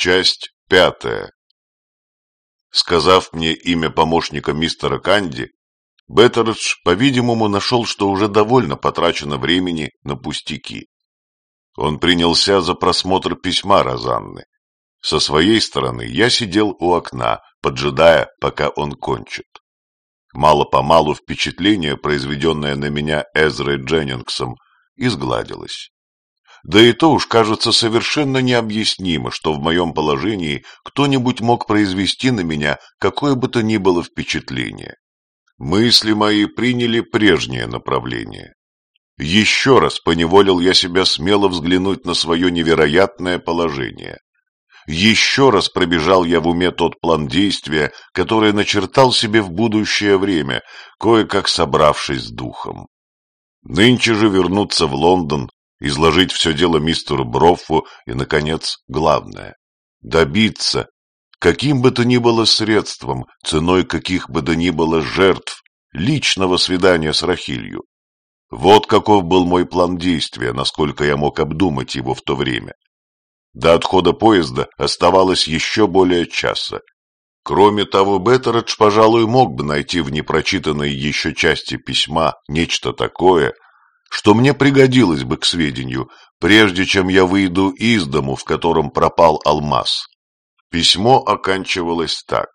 Часть пятая. Сказав мне имя помощника мистера Канди, Беттередж, по-видимому, нашел, что уже довольно потрачено времени на пустяки. Он принялся за просмотр письма Розанны. Со своей стороны я сидел у окна, поджидая, пока он кончит. Мало-помалу впечатление, произведенное на меня Эзрой Дженнингсом, изгладилось. Да и то уж кажется совершенно необъяснимо, что в моем положении кто-нибудь мог произвести на меня какое бы то ни было впечатление. Мысли мои приняли прежнее направление. Еще раз поневолил я себя смело взглянуть на свое невероятное положение. Еще раз пробежал я в уме тот план действия, который начертал себе в будущее время, кое-как собравшись с духом. Нынче же вернуться в Лондон, изложить все дело мистеру Броффу и, наконец, главное – добиться, каким бы то ни было средством, ценой каких бы то ни было жертв, личного свидания с Рахилью. Вот каков был мой план действия, насколько я мог обдумать его в то время. До отхода поезда оставалось еще более часа. Кроме того, Беттередж, пожалуй, мог бы найти в непрочитанной еще части письма нечто такое – что мне пригодилось бы к сведению, прежде чем я выйду из дому, в котором пропал алмаз. Письмо оканчивалось так.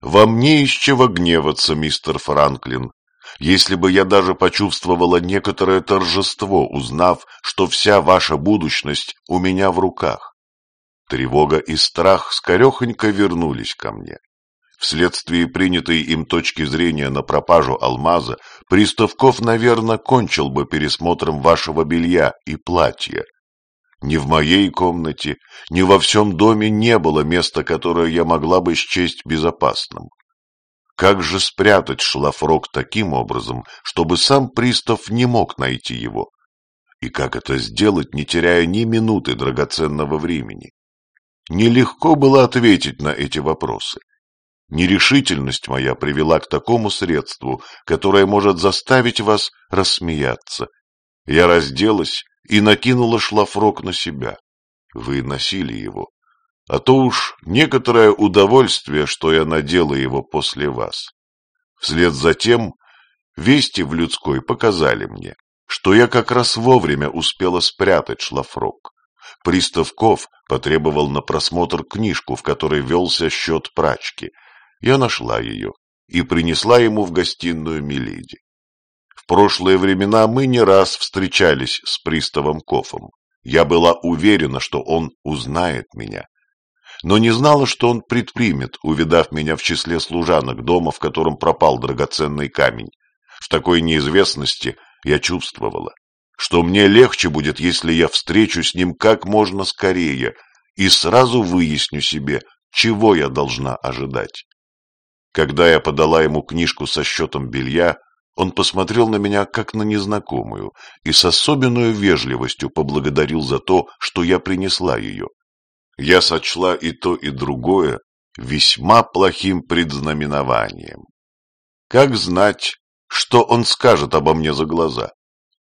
«Вам не из чего гневаться, мистер Франклин, если бы я даже почувствовала некоторое торжество, узнав, что вся ваша будущность у меня в руках. Тревога и страх скорехонько вернулись ко мне. Вследствие принятой им точки зрения на пропажу алмаза, Приставков, наверное, кончил бы пересмотром вашего белья и платья. Ни в моей комнате, ни во всем доме не было места, которое я могла бы счесть безопасным. Как же спрятать шлафрок таким образом, чтобы сам пристав не мог найти его? И как это сделать, не теряя ни минуты драгоценного времени? Нелегко было ответить на эти вопросы. Нерешительность моя привела к такому средству, которое может заставить вас рассмеяться. Я разделась и накинула шлафрок на себя. Вы носили его. А то уж некоторое удовольствие, что я надела его после вас. Вслед за тем вести в людской показали мне, что я как раз вовремя успела спрятать шлафрок. Приставков потребовал на просмотр книжку, в которой велся счет прачки — я нашла ее и принесла ему в гостиную Миледи. В прошлые времена мы не раз встречались с приставом Кофом. Я была уверена, что он узнает меня, но не знала, что он предпримет, увидав меня в числе служанок дома, в котором пропал драгоценный камень. В такой неизвестности я чувствовала, что мне легче будет, если я встречу с ним как можно скорее и сразу выясню себе, чего я должна ожидать. Когда я подала ему книжку со счетом белья, он посмотрел на меня как на незнакомую и с особенной вежливостью поблагодарил за то, что я принесла ее. Я сочла и то, и другое весьма плохим предзнаменованием. Как знать, что он скажет обо мне за глаза?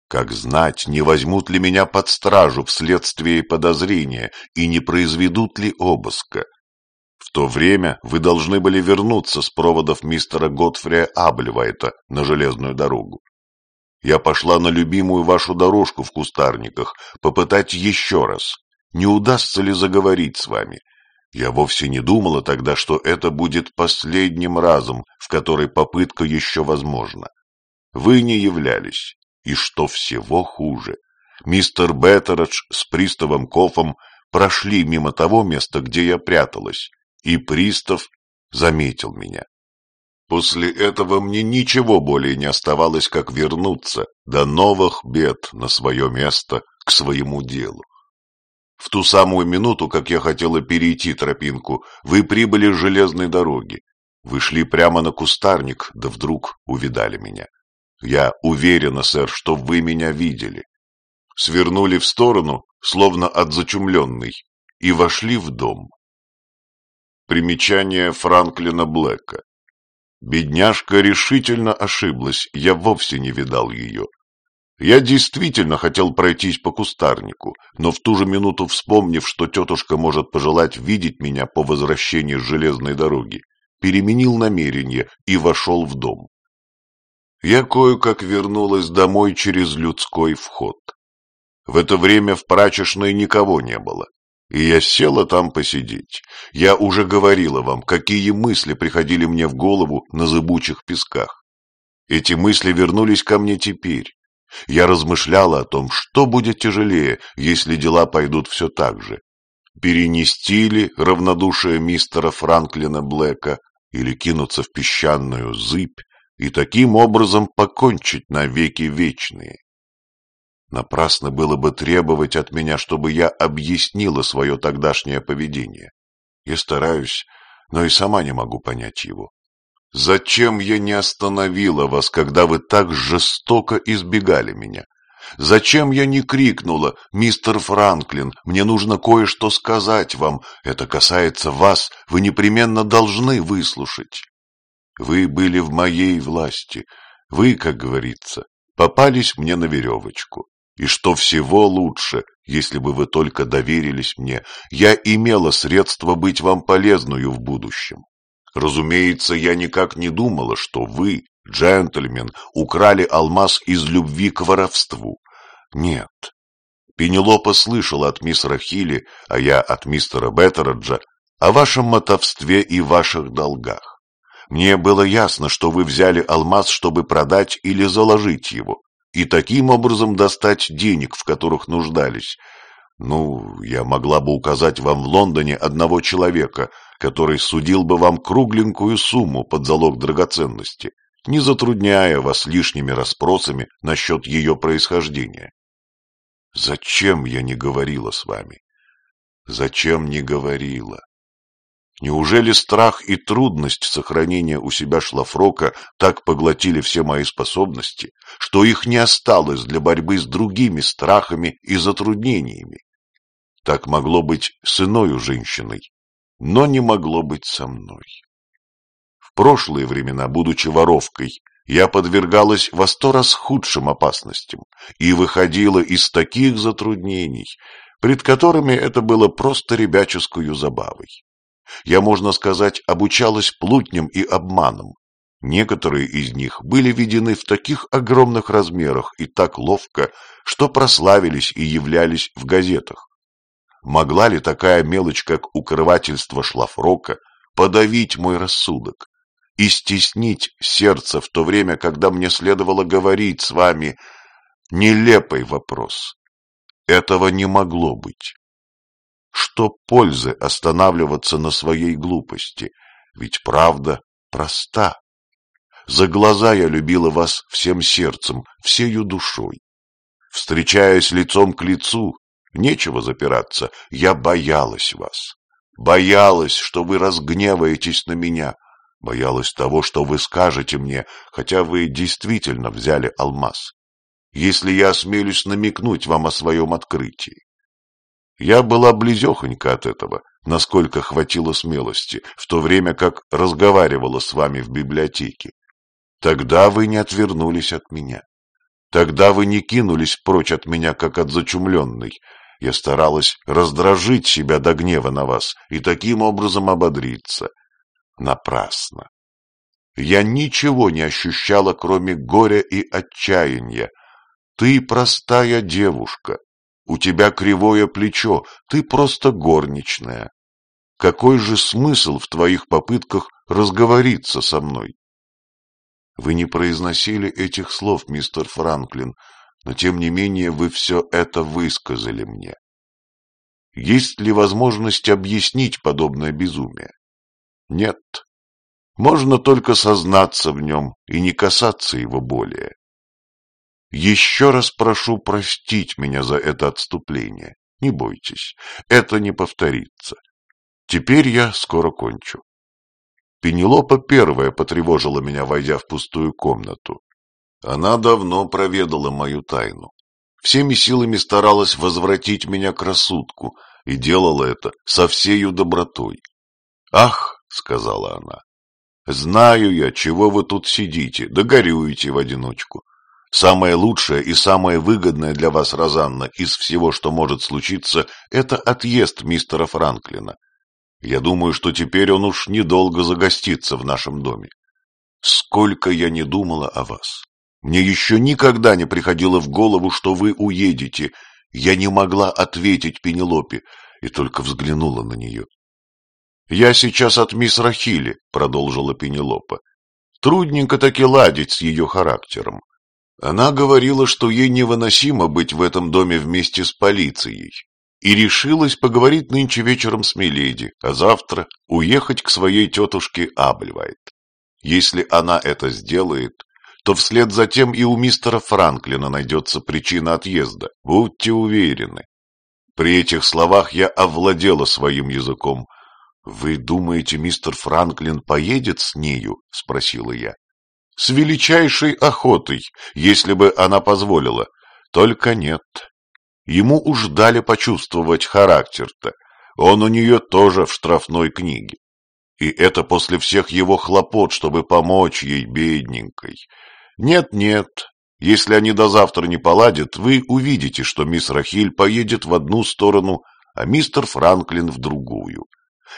Как знать, не возьмут ли меня под стражу вследствие подозрения и не произведут ли обыска? То время вы должны были вернуться с проводов мистера Готфрия Аблевайта на железную дорогу. Я пошла на любимую вашу дорожку в кустарниках, попытать еще раз, не удастся ли заговорить с вами. Я вовсе не думала тогда, что это будет последним разом, в который попытка еще возможна. Вы не являлись, и что всего хуже, мистер Беттередж с приставом Кофом прошли мимо того места, где я пряталась, и пристав заметил меня. После этого мне ничего более не оставалось, как вернуться до новых бед на свое место, к своему делу. В ту самую минуту, как я хотела перейти тропинку, вы прибыли с железной дороги. Вы шли прямо на кустарник, да вдруг увидали меня. Я уверена, сэр, что вы меня видели. Свернули в сторону, словно от зачумленной, и вошли в дом. Примечание Франклина Блэка. Бедняжка решительно ошиблась, я вовсе не видал ее. Я действительно хотел пройтись по кустарнику, но в ту же минуту вспомнив, что тетушка может пожелать видеть меня по возвращении с железной дороги, переменил намерение и вошел в дом. Я кое-как вернулась домой через людской вход. В это время в прачечной никого не было, и я села там посидеть. Я уже говорила вам, какие мысли приходили мне в голову на зыбучих песках. Эти мысли вернулись ко мне теперь, я размышляла о том, что будет тяжелее, если дела пойдут все так же. Перенести ли равнодушие мистера Франклина Блэка или кинуться в песчаную зыбь и таким образом покончить навеки вечные? Напрасно было бы требовать от меня, чтобы я объяснила свое тогдашнее поведение. Я стараюсь, но и сама не могу понять его. Зачем я не остановила вас, когда вы так жестоко избегали меня? Зачем я не крикнула, мистер Франклин, мне нужно кое-что сказать вам, это касается вас, вы непременно должны выслушать. Вы были в моей власти, вы, как говорится, попались мне на веревочку. И что всего лучше, если бы вы только доверились мне, я имела средства быть вам полезную в будущем. Разумеется, я никак не думала, что вы, джентльмен, украли алмаз из любви к воровству. Нет. Пенелопа слышала от мистера Хилли, а я от мистера Беттераджа, о вашем мотовстве и ваших долгах. Мне было ясно, что вы взяли алмаз, чтобы продать или заложить его, и таким образом достать денег, в которых нуждались. Ну, я могла бы указать вам в Лондоне одного человека, который судил бы вам кругленькую сумму под залог драгоценности, не затрудняя вас лишними расспросами насчет ее происхождения. Зачем я не говорила с вами? Зачем не говорила? Неужели страх и трудность сохранения у себя шлафрока так поглотили все мои способности, что их не осталось для борьбы с другими страхами и затруднениями? Так могло быть с иною женщиной, но не могло быть со мной. В прошлые времена, будучи воровкой, я подвергалась во сто раз худшим опасностям и выходила из таких затруднений, пред которыми это было просто ребяческую забавой. Я, можно сказать, обучалась плутням и обманам. Некоторые из них были введены в таких огромных размерах и так ловко, что прославились и являлись в газетах. Могла ли такая мелочь, как укрывательство шлафрока, подавить мой рассудок и стеснить сердце в то время, когда мне следовало говорить с вами? Нелепый вопрос. Этого не могло быть. Что пользы останавливаться на своей глупости? Ведь правда проста. За глаза я любила вас всем сердцем, всею душой. Встречаясь лицом к лицу, Нечего запираться, я боялась вас. Боялась, что вы разгневаетесь на меня. Боялась того, что вы скажете мне, хотя вы действительно взяли алмаз. Если я осмелюсь намекнуть вам о своем открытии. Я была близехонька от этого, насколько хватило смелости, в то время как разговаривала с вами в библиотеке. Тогда вы не отвернулись от меня. Тогда вы не кинулись прочь от меня, как от зачумленной, я старалась раздражить себя до гнева на вас и таким образом ободриться. Напрасно. Я ничего не ощущала, кроме горя и отчаяния. Ты простая девушка, у тебя кривое плечо, ты просто горничная. Какой же смысл в твоих попытках разговориться со мной? Вы не произносили этих слов, мистер Франклин, но тем не менее вы все это высказали мне. Есть ли возможность объяснить подобное безумие? Нет. Можно только сознаться в нем и не касаться его более. Еще раз прошу простить меня за это отступление. Не бойтесь, это не повторится. Теперь я скоро кончу. Пенелопа первая потревожила меня, войдя в пустую комнату. Она давно проведала мою тайну. Всеми силами старалась возвратить меня к рассудку и делала это со всею добротой. «Ах!» — сказала она. «Знаю я, чего вы тут сидите, да горюете в одиночку. Самое лучшее и самое выгодное для вас, Розанна, из всего, что может случиться, это отъезд мистера Франклина. Я думаю, что теперь он уж недолго загостится в нашем доме. Сколько я не думала о вас. Мне еще никогда не приходило в голову, что вы уедете. Я не могла ответить Пенелопе и только взглянула на нее. «Я сейчас от мисс Рахили», — продолжила Пенелопа. «Трудненько таки ладить с ее характером. Она говорила, что ей невыносимо быть в этом доме вместе с полицией, и решилась поговорить нынче вечером с Миледи, а завтра уехать к своей тетушке Абльвайт. Если она это сделает, то вслед за тем и у мистера Франклина найдется причина отъезда, будьте уверены. При этих словах я овладела своим языком. «Вы думаете, мистер Франклин поедет с нею?» — спросила я. «С величайшей охотой, если бы она позволила. Только нет. Ему уж дали почувствовать характер-то. Он у нее тоже в штрафной книге. И это после всех его хлопот, чтобы помочь ей, бедненькой. Нет-нет, если они до завтра не поладят, вы увидите, что мисс Рахиль поедет в одну сторону, а мистер Франклин в другую.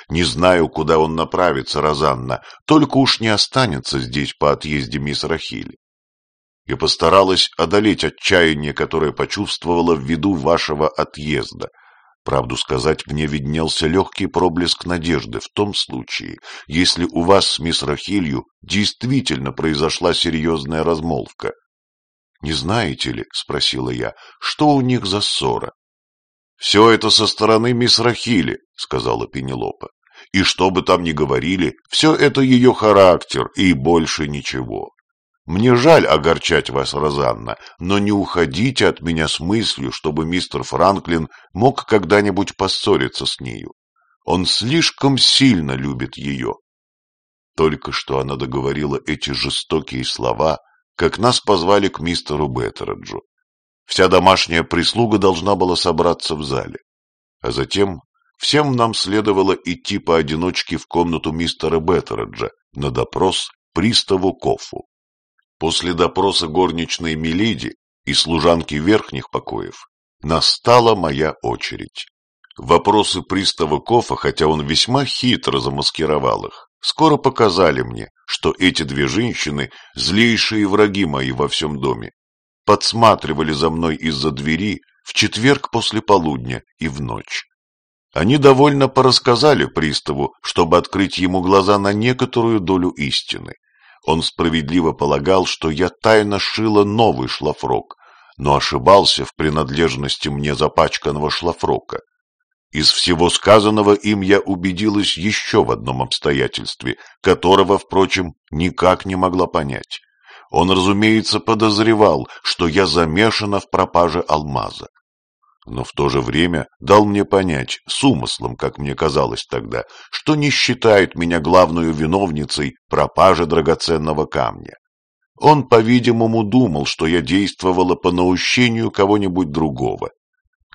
Не знаю, куда он направится, Розанна, только уж не останется здесь по отъезде мисс Рахиль. Я постаралась одолеть отчаяние, которое почувствовала в виду вашего отъезда. Правду сказать, мне виднелся легкий проблеск надежды в том случае, если у вас с мисс Рахилью действительно произошла серьезная размолвка. «Не знаете ли, — спросила я, — что у них за ссора?» «Все это со стороны мисс Рахили», — сказала Пенелопа. «И что бы там ни говорили, все это ее характер и больше ничего. Мне жаль огорчать вас, Розанна, но не уходите от меня с мыслью, чтобы мистер Франклин мог когда-нибудь поссориться с нею. Он слишком сильно любит ее». Только что она договорила эти жестокие слова, как нас позвали к мистеру Беттераджу. Вся домашняя прислуга должна была собраться в зале. А затем всем нам следовало идти поодиночке в комнату мистера Беттераджа на допрос приставу Кофу. После допроса горничной Миледи и служанки верхних покоев настала моя очередь. Вопросы пристава Кофа, хотя он весьма хитро замаскировал их, скоро показали мне, что эти две женщины – злейшие враги мои во всем доме. Подсматривали за мной из-за двери в четверг после полудня и в ночь. Они довольно порассказали приставу, чтобы открыть ему глаза на некоторую долю истины. Он справедливо полагал, что я тайно шила новый шлафрок, но ошибался в принадлежности мне запачканного шлафрока. Из всего сказанного им я убедилась еще в одном обстоятельстве, которого, впрочем, никак не могла понять. Он, разумеется, подозревал, что я замешана в пропаже алмаза. Но в то же время дал мне понять, с умыслом, как мне казалось тогда, что не считает меня главной виновницей пропажи драгоценного камня. Он, по-видимому, думал, что я действовала по наущению кого-нибудь другого.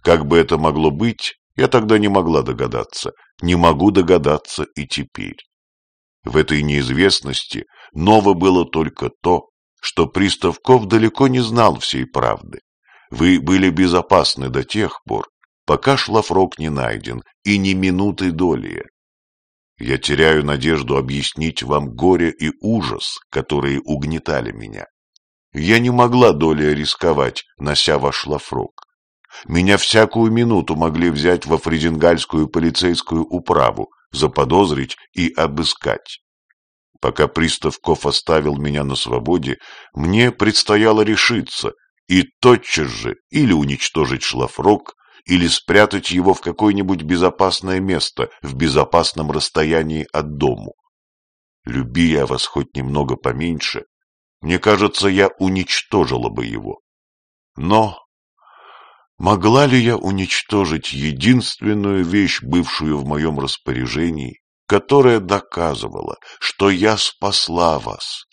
Как бы это могло быть, я тогда не могла догадаться, не могу догадаться и теперь. В этой неизвестности ново было только то, что Приставков далеко не знал всей правды. Вы были безопасны до тех пор, пока шлафрок не найден, и ни минуты доли. Я теряю надежду объяснить вам горе и ужас, которые угнетали меня. Я не могла долей рисковать, нося ваш шлафрок. Меня всякую минуту могли взять во фризингальскую полицейскую управу, заподозрить и обыскать. Пока Приставков оставил меня на свободе, мне предстояло решиться и тотчас же или уничтожить шлафрок, или спрятать его в какое-нибудь безопасное место в безопасном расстоянии от дому. Люби я вас хоть немного поменьше, мне кажется, я уничтожила бы его. Но Могла ли я уничтожить единственную вещь, бывшую в моем распоряжении, которая доказывала, что я спасла вас?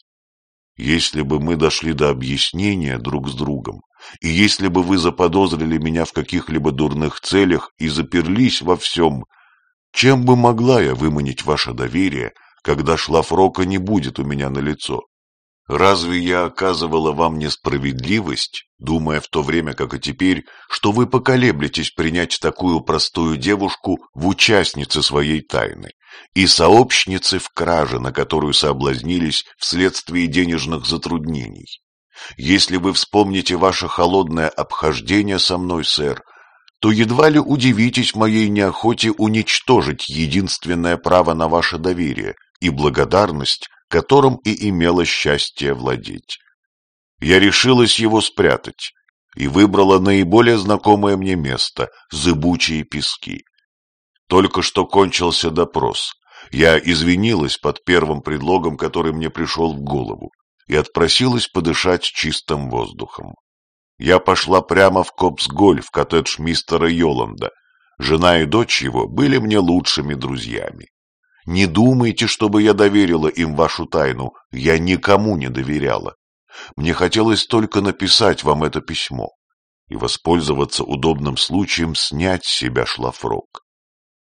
Если бы мы дошли до объяснения друг с другом, и если бы вы заподозрили меня в каких-либо дурных целях и заперлись во всем, чем бы могла я выманить ваше доверие, когда шлафрока не будет у меня на лицо? Разве я оказывала вам несправедливость, думая в то время, как и теперь, что вы поколеблетесь принять такую простую девушку в участнице своей тайны и сообщницы в краже, на которую соблазнились вследствие денежных затруднений? Если вы вспомните ваше холодное обхождение со мной, сэр, то едва ли удивитесь моей неохоте уничтожить единственное право на ваше доверие и благодарность, которым и имела счастье владеть. Я решилась его спрятать и выбрала наиболее знакомое мне место – зыбучие пески. Только что кончился допрос. Я извинилась под первым предлогом, который мне пришел в голову, и отпросилась подышать чистым воздухом. Я пошла прямо в Копсголь, в коттедж мистера Йоланда. Жена и дочь его были мне лучшими друзьями. Не думайте, чтобы я доверила им вашу тайну. Я никому не доверяла. Мне хотелось только написать вам это письмо и воспользоваться удобным случаем снять с себя шлафрок.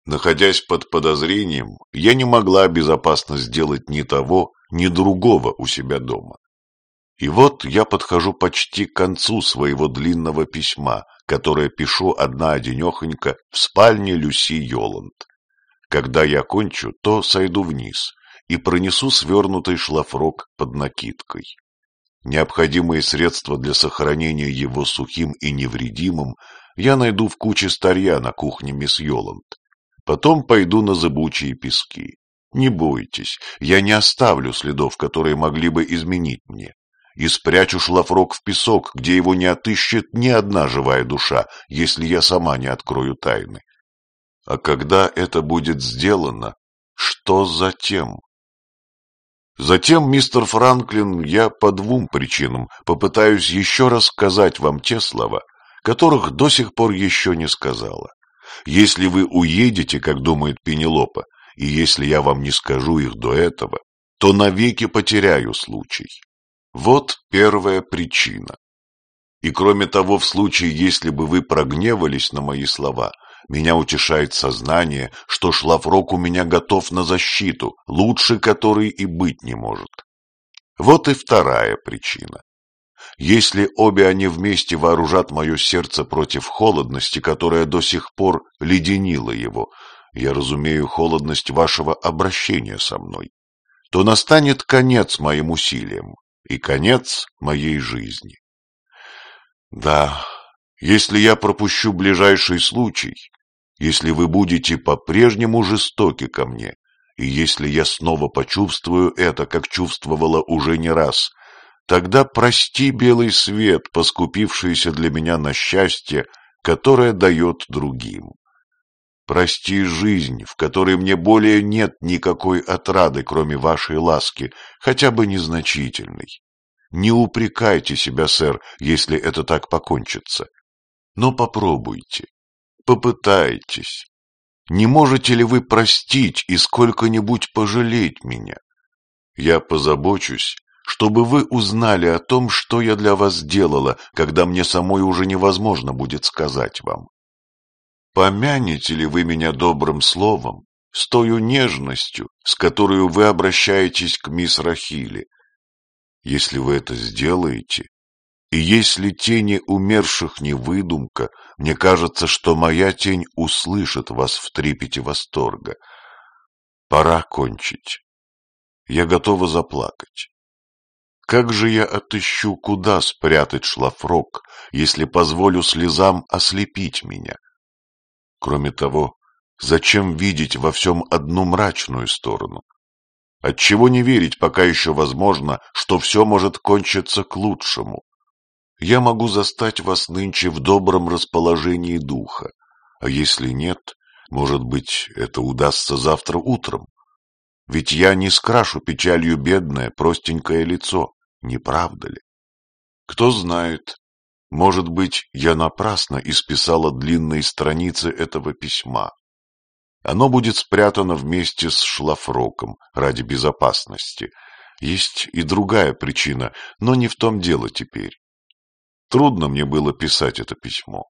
Находясь под подозрением, я не могла безопасно сделать ни того, ни другого у себя дома. И вот я подхожу почти к концу своего длинного письма, которое пишу одна-одинехонько в спальне Люси Йоланд. Когда я кончу, то сойду вниз и пронесу свернутый шлафрок под накидкой. Необходимые средства для сохранения его сухим и невредимым я найду в куче старья на кухне мисс Йоланд. Потом пойду на зыбучие пески. Не бойтесь, я не оставлю следов, которые могли бы изменить мне. И спрячу шлафрок в песок, где его не отыщет ни одна живая душа, если я сама не открою тайны. А когда это будет сделано, что затем? Затем, мистер Франклин, я по двум причинам попытаюсь еще раз сказать вам те слова, которых до сих пор еще не сказала. Если вы уедете, как думает Пенелопа, и если я вам не скажу их до этого, то навеки потеряю случай. Вот первая причина. И кроме того, в случае, если бы вы прогневались на мои слова, меня утешает сознание, что шлафрок у меня готов на защиту, лучше которой и быть не может. Вот и вторая причина. Если обе они вместе вооружат мое сердце против холодности, которая до сих пор леденила его, я разумею холодность вашего обращения со мной, то настанет конец моим усилиям и конец моей жизни. Да, если я пропущу ближайший случай, если вы будете по-прежнему жестоки ко мне, и если я снова почувствую это, как чувствовала уже не раз, тогда прости белый свет, поскупившийся для меня на счастье, которое дает другим. Прости жизнь, в которой мне более нет никакой отрады, кроме вашей ласки, хотя бы незначительной. Не упрекайте себя, сэр, если это так покончится. Но попробуйте. Попытайтесь. Не можете ли вы простить и сколько-нибудь пожалеть меня? Я позабочусь, чтобы вы узнали о том, что я для вас делала, когда мне самой уже невозможно будет сказать вам. Помянете ли вы меня добрым словом, с той нежностью, с которой вы обращаетесь к мисс Рахиле? Если вы это сделаете, и если тени умерших не выдумка, мне кажется, что моя тень услышит вас в трепете восторга. Пора кончить. Я готова заплакать. Как же я отыщу, куда спрятать шлафрок, если позволю слезам ослепить меня? Кроме того, зачем видеть во всем одну мрачную сторону? Отчего не верить, пока еще возможно, что все может кончиться к лучшему? Я могу застать вас нынче в добром расположении духа, а если нет, может быть, это удастся завтра утром. Ведь я не скрашу печалью бедное, простенькое лицо, не правда ли? Кто знает, может быть, я напрасно исписала длинные страницы этого письма. Оно будет спрятано вместе с шлафроком ради безопасности. Есть и другая причина, но не в том дело теперь. Трудно мне было писать это письмо.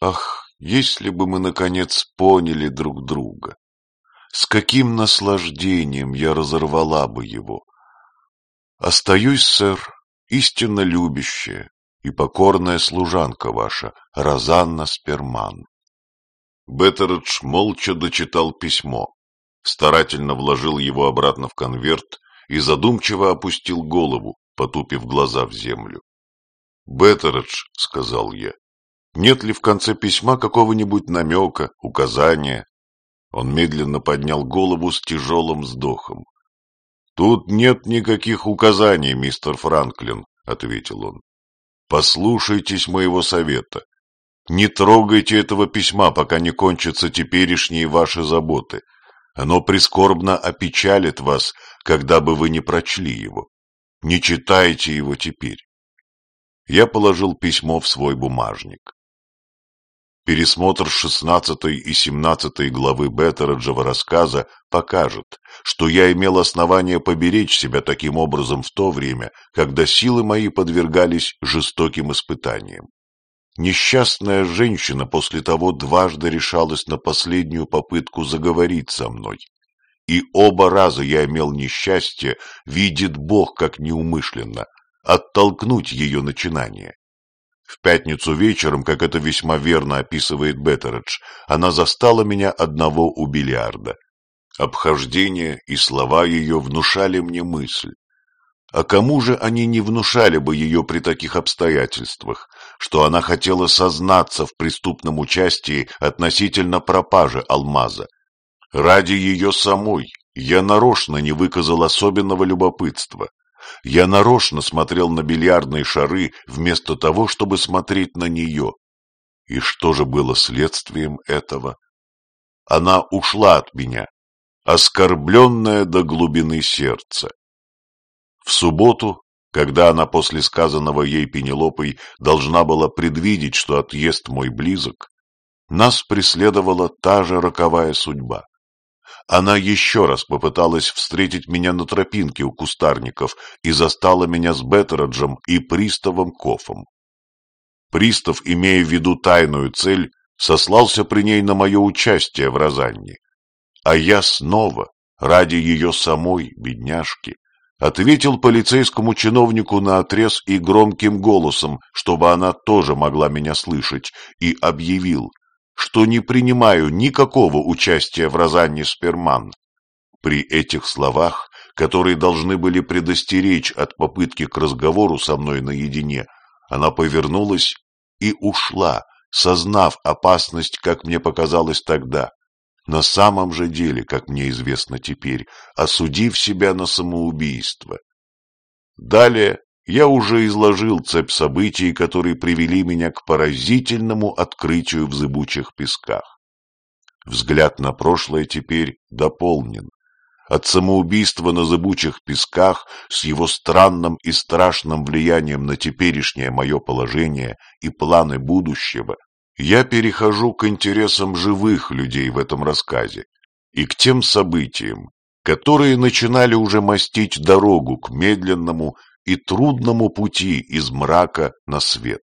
Ах, если бы мы, наконец, поняли друг друга! С каким наслаждением я разорвала бы его! Остаюсь, сэр, истинно любящая и покорная служанка ваша, Розанна Сперман. Беттередж молча дочитал письмо, старательно вложил его обратно в конверт и задумчиво опустил голову, потупив глаза в землю. «Беттередж», — сказал я, — «нет ли в конце письма какого-нибудь намека, указания?» Он медленно поднял голову с тяжелым вздохом. «Тут нет никаких указаний, мистер Франклин», — ответил он. «Послушайтесь моего совета. Не трогайте этого письма, пока не кончатся теперешние ваши заботы. Оно прискорбно опечалит вас, когда бы вы не прочли его. Не читайте его теперь. Я положил письмо в свой бумажник. Пересмотр 16 и 17 главы Беттереджева рассказа покажет, что я имел основание поберечь себя таким образом в то время, когда силы мои подвергались жестоким испытаниям. Несчастная женщина после того дважды решалась на последнюю попытку заговорить со мной. И оба раза я имел несчастье, видит Бог как неумышленно, оттолкнуть ее начинание. В пятницу вечером, как это весьма верно описывает Беттередж, она застала меня одного у бильярда. Обхождение и слова ее внушали мне мысль. А кому же они не внушали бы ее при таких обстоятельствах, что она хотела сознаться в преступном участии относительно пропажи алмаза? Ради ее самой я нарочно не выказал особенного любопытства. Я нарочно смотрел на бильярдные шары вместо того, чтобы смотреть на нее. И что же было следствием этого? Она ушла от меня, оскорбленная до глубины сердца. В субботу, когда она после сказанного ей Пенелопой должна была предвидеть, что отъезд мой близок, нас преследовала та же роковая судьба. Она еще раз попыталась встретить меня на тропинке у кустарников и застала меня с Беттераджем и приставом Кофом. Пристав, имея в виду тайную цель, сослался при ней на мое участие в Розанне. А я снова, ради ее самой, бедняжки, ответил полицейскому чиновнику на отрез и громким голосом, чтобы она тоже могла меня слышать, и объявил, что не принимаю никакого участия в Розанне Сперман. При этих словах, которые должны были предостеречь от попытки к разговору со мной наедине, она повернулась и ушла, сознав опасность, как мне показалось тогда, на самом же деле, как мне известно теперь, осудив себя на самоубийство. Далее я уже изложил цепь событий, которые привели меня к поразительному открытию в зыбучих песках. Взгляд на прошлое теперь дополнен. От самоубийства на зыбучих песках с его странным и страшным влиянием на теперешнее мое положение и планы будущего я перехожу к интересам живых людей в этом рассказе и к тем событиям, которые начинали уже мастить дорогу к медленному и трудному пути из мрака на свет.